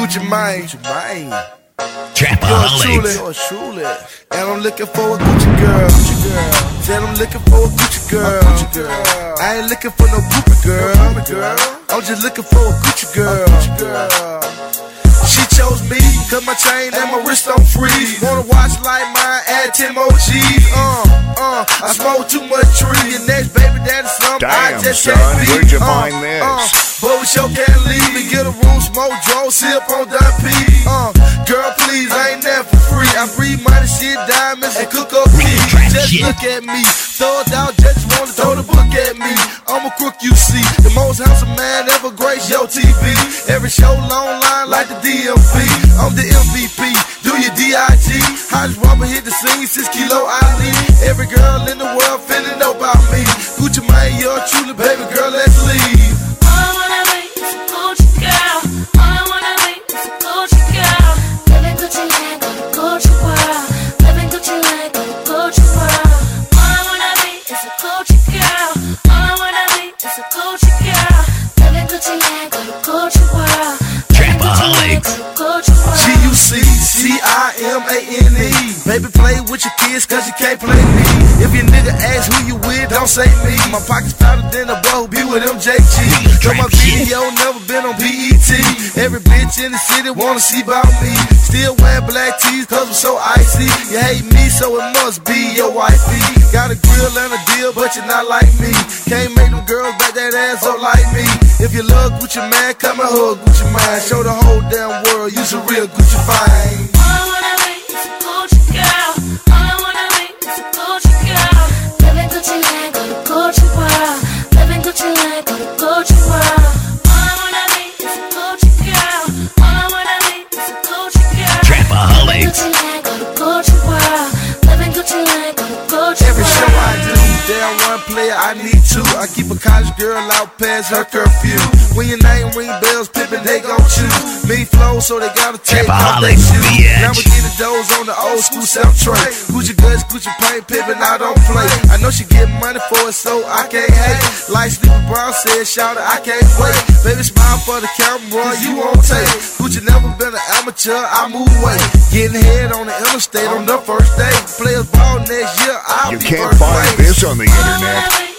Gucci Mane. Gucci Mane. Trapaholics. Yours truly. And I'm looking for a Gucci girl. Gucci girl. Said I'm looking for a Gucci girl. Gucci girl. I ain't looking for no Gucci girl. No girl. I'm just looking for a Gucci girl. Gucci girl. She chose me, cause my chain and my wrist on freeze. Wanna watch like mine, add 10 more G's. Uh, uh, I smoke too much tree. Your next baby daddy something I Damn, just son, can't be. where'd you Uh, find this? Uh, but we sure can't leave and get a room, smoke, draw, sip on that P. Uh, girl, please, I ain't there for free. I breathe money, shit, diamonds, and cook up keys. Just look at me, throw it out, just wanna throw the book at me. I'm a crook, you see. The most handsome man ever grace your TV. Every show long line like the DMV. I'm the MVP. Do your DIG. Hottest rubber hit the scene, six kilo Ali. Every girl in the world feeling about me. Gucci Mane, you're truly, baby girl, let's leave. Wanna a Gucci girl. Living Gucci land, go world. Living Gucci land, go to Gucci world. G-U-C-C-I-M-A-N-E. Baby, play with your kids, cause you can't play me. If your nigga ask who you with, don't say me. My pocket's fatter than a bow, be with MJG. Cause my video never been on BET. Every bitch in the city wanna see about me. Still wearing black tees, cause I'm so icy. You hate me, so it must be your wifey. Got a grill and a deal, but you're not like me. Can't make them girls back that ass up like me. If you love Gucci Mane, come and hug Gucci Mane. Show the whole damn world you's a real Gucci fine. Damn one player I need two. I keep a college girl out past her curfew. When your name ring bells, pippin', they gon' choose. Me flow, so they gotta take off their shoes. bitch. Lamborghini doors on the old school South tray. Gucci guts, Gucci paint, pippin', I don't play. I know she get money for it, so I can't hate. Like Sleepy Brown said, shout it, I can't wait. Baby, smile for the camera, you won't take. Gucci never been an amateur, I move weight. Getting head on the interstate on the first day. Players ball next year, I'll You can't find this on the internet.